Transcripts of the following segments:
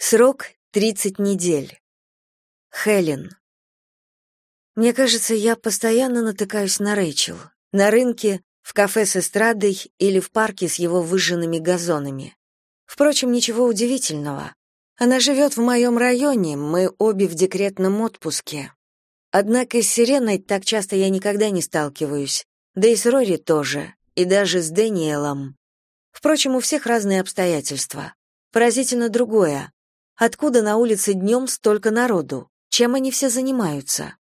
Срок — 30 недель. Хелен. Мне кажется, я постоянно натыкаюсь на Рэйчел. На рынке, в кафе с эстрадой или в парке с его выжженными газонами. Впрочем, ничего удивительного. Она живет в моем районе, мы обе в декретном отпуске. Однако с Сиреной так часто я никогда не сталкиваюсь, да и с Рори тоже, и даже с Дэниелом. Впрочем, у всех разные обстоятельства. Поразительно другое. Откуда на улице днем столько народу? Чем они все занимаются?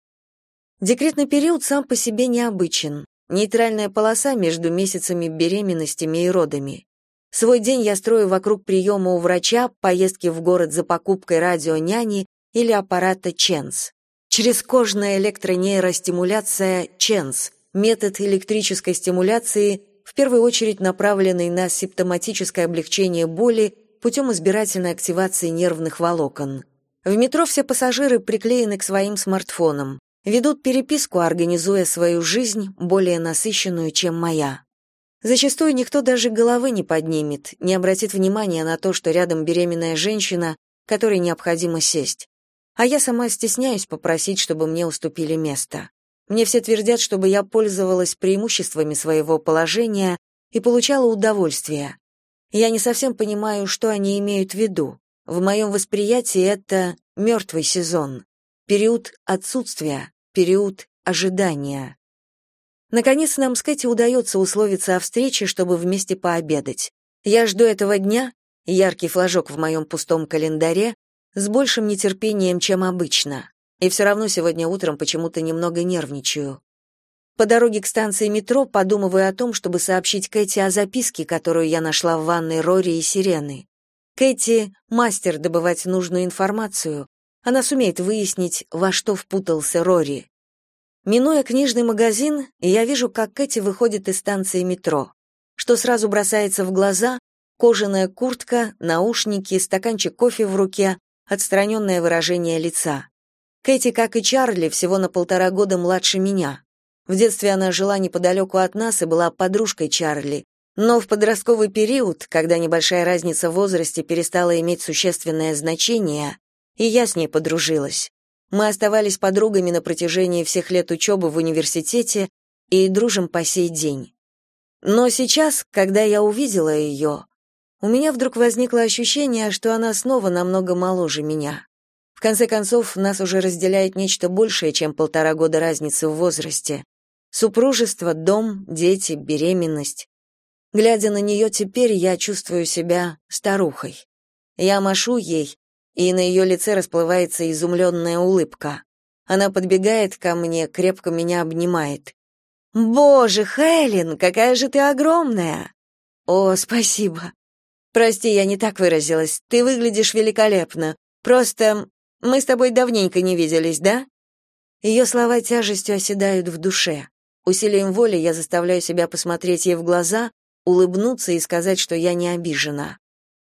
Декретный период сам по себе необычен. Нейтральная полоса между месяцами беременностями и родами. Свой день я строю вокруг приема у врача, поездки в город за покупкой радионяни или аппарата ЧЕНС. Чрезкожная электронейростимуляция ЧЕНС – метод электрической стимуляции, в первую очередь направленный на симптоматическое облегчение боли путем избирательной активации нервных волокон. В метро все пассажиры приклеены к своим смартфонам, ведут переписку, организуя свою жизнь, более насыщенную, чем моя. Зачастую никто даже головы не поднимет, не обратит внимания на то, что рядом беременная женщина, которой необходимо сесть. А я сама стесняюсь попросить, чтобы мне уступили место. Мне все твердят, чтобы я пользовалась преимуществами своего положения и получала удовольствие. Я не совсем понимаю, что они имеют в виду. В моем восприятии это мертвый сезон, период отсутствия, период ожидания. Наконец нам с Кэти удается условиться о встрече, чтобы вместе пообедать. Я жду этого дня, яркий флажок в моем пустом календаре, с большим нетерпением, чем обычно. И все равно сегодня утром почему-то немного нервничаю. По дороге к станции метро подумываю о том, чтобы сообщить Кэти о записке, которую я нашла в ванной Рори и Сирены. Кэти — мастер добывать нужную информацию. Она сумеет выяснить, во что впутался Рори. Минуя книжный магазин, я вижу, как Кэти выходит из станции метро. Что сразу бросается в глаза — кожаная куртка, наушники, стаканчик кофе в руке, отстраненное выражение лица. Кэти, как и Чарли, всего на полтора года младше меня. В детстве она жила неподалеку от нас и была подружкой Чарли. Но в подростковый период, когда небольшая разница в возрасте перестала иметь существенное значение, и я с ней подружилась. Мы оставались подругами на протяжении всех лет учебы в университете и дружим по сей день. Но сейчас, когда я увидела ее, у меня вдруг возникло ощущение, что она снова намного моложе меня. В конце концов, нас уже разделяет нечто большее, чем полтора года разницы в возрасте. Супружество, дом, дети, беременность. Глядя на нее теперь, я чувствую себя старухой. Я машу ей, и на ее лице расплывается изумленная улыбка. Она подбегает ко мне, крепко меня обнимает. «Боже, Хелен, какая же ты огромная!» «О, спасибо!» «Прости, я не так выразилась. Ты выглядишь великолепно. Просто мы с тобой давненько не виделись, да?» Ее слова тяжестью оседают в душе. Усилием воли я заставляю себя посмотреть ей в глаза, улыбнуться и сказать, что я не обижена.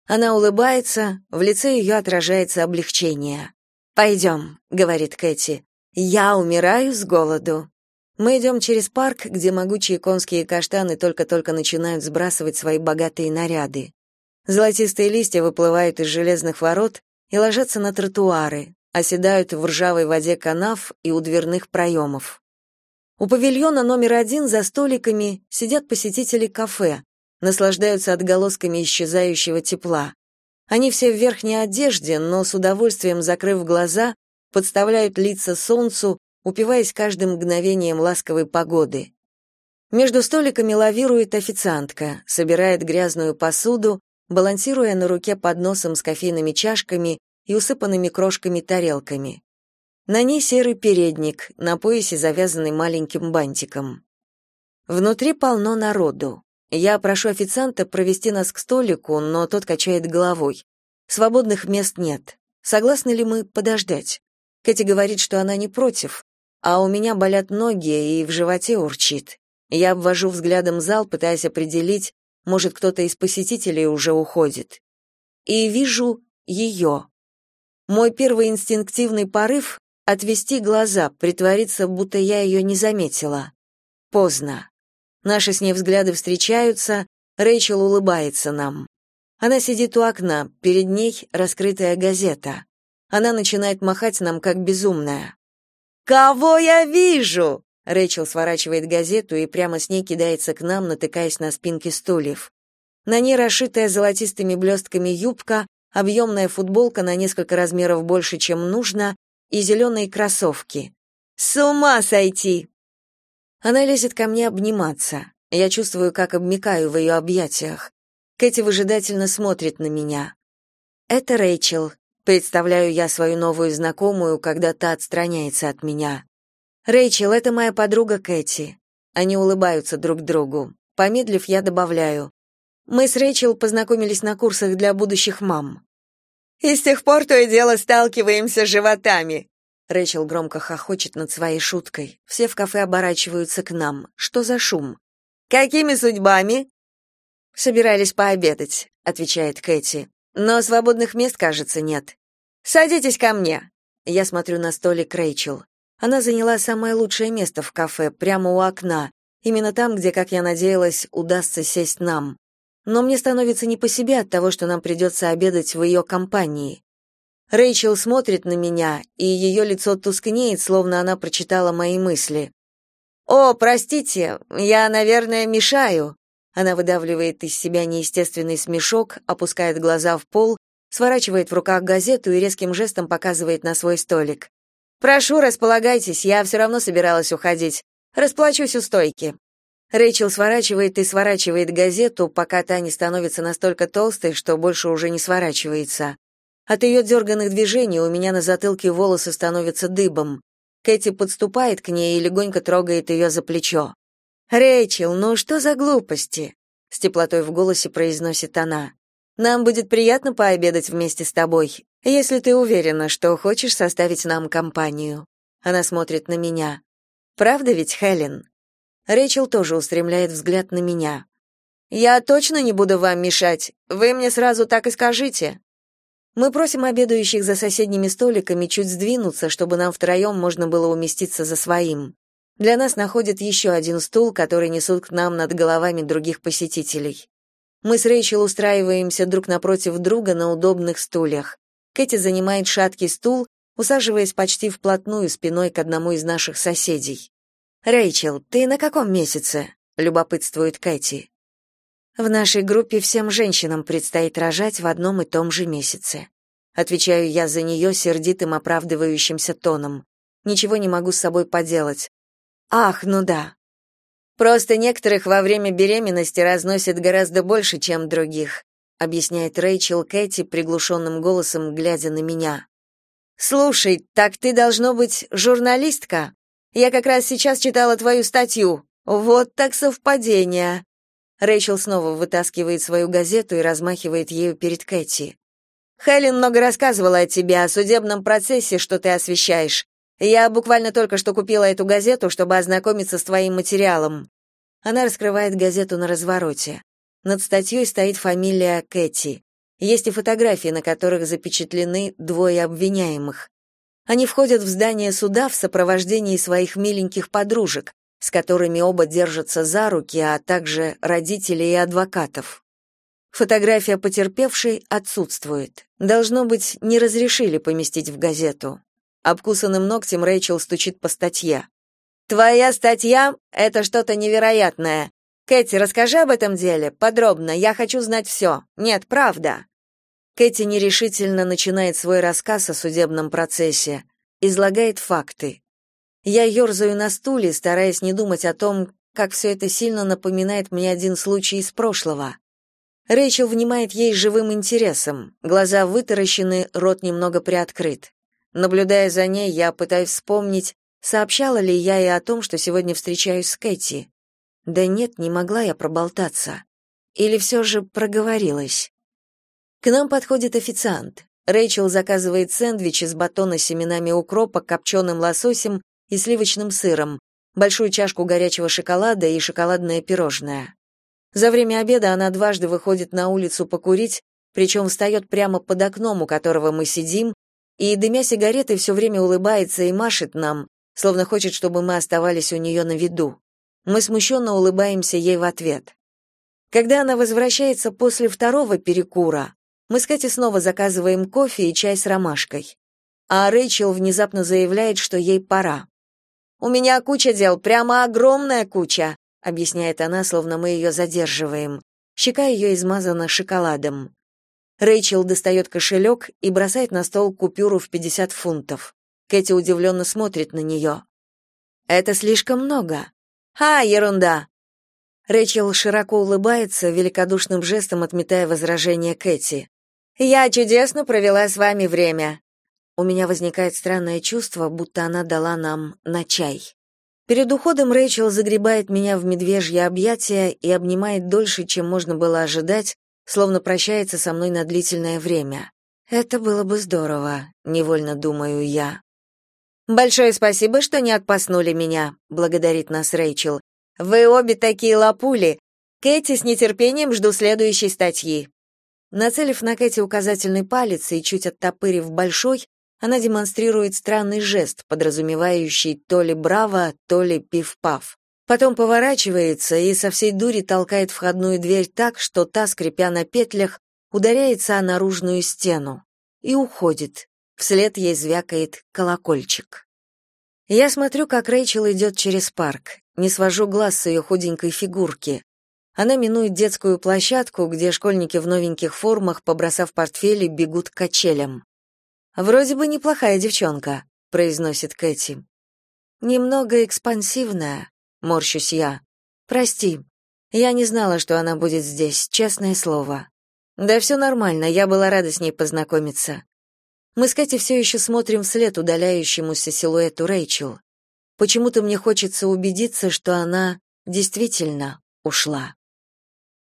Она улыбается, в лице ее отражается облегчение. «Пойдем», — говорит Кэти. «Я умираю с голоду». Мы идем через парк, где могучие конские каштаны только-только начинают сбрасывать свои богатые наряды. Золотистые листья выплывают из железных ворот и ложатся на тротуары, оседают в ржавой воде канав и у дверных проемов. У павильона номер один за столиками сидят посетители кафе, наслаждаются отголосками исчезающего тепла. Они все в верхней одежде, но с удовольствием закрыв глаза, подставляют лица солнцу, упиваясь каждым мгновением ласковой погоды. Между столиками лавирует официантка, собирает грязную посуду, балансируя на руке подносом с кофейными чашками и усыпанными крошками тарелками. На ней серый передник, на поясе завязанный маленьким бантиком. Внутри полно народу. Я прошу официанта провести нас к столику, но тот качает головой. Свободных мест нет. Согласны ли мы подождать? Кэти говорит, что она не против, а у меня болят ноги и в животе урчит. Я обвожу взглядом зал, пытаясь определить, может, кто-то из посетителей уже уходит. И вижу ее. Мой первый инстинктивный порыв отвести глаза, притвориться, будто я ее не заметила. Поздно. Наши с ней взгляды встречаются, Рэйчел улыбается нам. Она сидит у окна, перед ней раскрытая газета. Она начинает махать нам как безумная. «Кого я вижу?» Рэйчел сворачивает газету и прямо с ней кидается к нам, натыкаясь на спинки стульев. На ней расшитая золотистыми блестками юбка, объемная футболка на несколько размеров больше, чем нужно, и зеленые кроссовки. «С ума сойти!» Она лезет ко мне обниматься. Я чувствую, как обмикаю в ее объятиях. Кэти выжидательно смотрит на меня. «Это Рэйчел», — представляю я свою новую знакомую, когда та отстраняется от меня. «Рэйчел, это моя подруга Кэти». Они улыбаются друг другу. Помедлив, я добавляю. Мы с Рэйчел познакомились на курсах для будущих мам. «И с тех пор то и дело сталкиваемся животами», Рэйчел громко хохочет над своей шуткой. Все в кафе оборачиваются к нам. Что за шум? Какими судьбами? Собирались пообедать, отвечает Кэти. Но свободных мест, кажется, нет. Садитесь ко мне. Я смотрю на столик Рэйчел. Она заняла самое лучшее место в кафе, прямо у окна, именно там, где, как я надеялась, удастся сесть нам. Но мне становится не по себе от того, что нам придется обедать в ее компании. Рэйчел смотрит на меня, и ее лицо тускнеет, словно она прочитала мои мысли. «О, простите, я, наверное, мешаю». Она выдавливает из себя неестественный смешок, опускает глаза в пол, сворачивает в руках газету и резким жестом показывает на свой столик. «Прошу, располагайтесь, я все равно собиралась уходить. Расплачусь у стойки». Рэйчел сворачивает и сворачивает газету, пока та не становится настолько толстой, что больше уже не сворачивается. От ее дерганных движений у меня на затылке волосы становятся дыбом. Кэти подступает к ней и легонько трогает ее за плечо. «Рэйчел, ну что за глупости?» — с теплотой в голосе произносит она. «Нам будет приятно пообедать вместе с тобой, если ты уверена, что хочешь составить нам компанию». Она смотрит на меня. «Правда ведь, Хелен?» Рэйчел тоже устремляет взгляд на меня. «Я точно не буду вам мешать. Вы мне сразу так и скажите». Мы просим обедающих за соседними столиками чуть сдвинуться, чтобы нам втроем можно было уместиться за своим. Для нас находят еще один стул, который несут к нам над головами других посетителей. Мы с Рэйчел устраиваемся друг напротив друга на удобных стульях. Кэти занимает шаткий стул, усаживаясь почти вплотную спиной к одному из наших соседей. «Рэйчел, ты на каком месяце?» — любопытствует Кэти. В нашей группе всем женщинам предстоит рожать в одном и том же месяце. Отвечаю я за нее сердитым оправдывающимся тоном. Ничего не могу с собой поделать. Ах, ну да. Просто некоторых во время беременности разносит гораздо больше, чем других, объясняет Рэйчел Кэти приглушенным голосом, глядя на меня. Слушай, так ты должно быть журналистка. Я как раз сейчас читала твою статью. Вот так совпадение. Рэйчел снова вытаскивает свою газету и размахивает ею перед Кэти. Хелен много рассказывала о тебе, о судебном процессе, что ты освещаешь. Я буквально только что купила эту газету, чтобы ознакомиться с твоим материалом. Она раскрывает газету на развороте. Над статьей стоит фамилия Кэти. Есть и фотографии, на которых запечатлены двое обвиняемых. Они входят в здание суда в сопровождении своих миленьких подружек, с которыми оба держатся за руки, а также родителей и адвокатов. Фотография потерпевшей отсутствует. Должно быть, не разрешили поместить в газету. Обкусанным ногтем Рэйчел стучит по статье. «Твоя статья — это что-то невероятное. Кэти, расскажи об этом деле, подробно, я хочу знать все. Нет, правда». Кэти нерешительно начинает свой рассказ о судебном процессе, излагает факты. Я ерзаю на стуле, стараясь не думать о том, как все это сильно напоминает мне один случай из прошлого. Рэйчел внимает ей живым интересом, глаза вытаращены, рот немного приоткрыт. Наблюдая за ней, я пытаюсь вспомнить, сообщала ли я ей о том, что сегодня встречаюсь с Кэти. Да нет, не могла я проболтаться. Или все же проговорилась. К нам подходит официант. Рэйчел заказывает сэндвич из батона с семенами укропа, копченым лососем и сливочным сыром, большую чашку горячего шоколада и шоколадное пирожное. За время обеда она дважды выходит на улицу покурить, причем встает прямо под окном, у которого мы сидим, и, дымя сигареты, все время улыбается и машет нам, словно хочет, чтобы мы оставались у нее на виду. Мы смущенно улыбаемся ей в ответ. Когда она возвращается после второго перекура, мы с Кэти снова заказываем кофе и чай с ромашкой. А Рэйчел внезапно заявляет, что ей пора. «У меня куча дел, прямо огромная куча», объясняет она, словно мы ее задерживаем. Щека ее измазана шоколадом. Рэйчел достает кошелек и бросает на стол купюру в 50 фунтов. Кэти удивленно смотрит на нее. «Это слишком много». «А, ерунда!» Рэйчел широко улыбается, великодушным жестом отметая возражение Кэти. «Я чудесно провела с вами время». У меня возникает странное чувство, будто она дала нам на чай. Перед уходом Рэйчел загребает меня в медвежье объятия и обнимает дольше, чем можно было ожидать, словно прощается со мной на длительное время. Это было бы здорово, невольно думаю я. Большое спасибо, что не отпаснули меня, благодарит нас Рэйчел. Вы обе такие лапули. Кэти с нетерпением жду следующей статьи. Нацелив на Кэти указательный палец и чуть оттопырив большой, она демонстрирует странный жест, подразумевающий то ли браво, то ли пиф-паф. Потом поворачивается и со всей дури толкает входную дверь так, что та, скрипя на петлях, ударяется о наружную стену и уходит. Вслед ей звякает колокольчик. Я смотрю, как Рэйчел идет через парк, не свожу глаз с ее худенькой фигурки. Она минует детскую площадку, где школьники в новеньких формах, побросав портфели, бегут к качелям. «Вроде бы неплохая девчонка», — произносит Кэти. «Немного экспансивная», — морщусь я. «Прости, я не знала, что она будет здесь, честное слово». «Да все нормально, я была рада с ней познакомиться». Мы с Кэти все еще смотрим вслед удаляющемуся силуэту Рэйчел. Почему-то мне хочется убедиться, что она действительно ушла.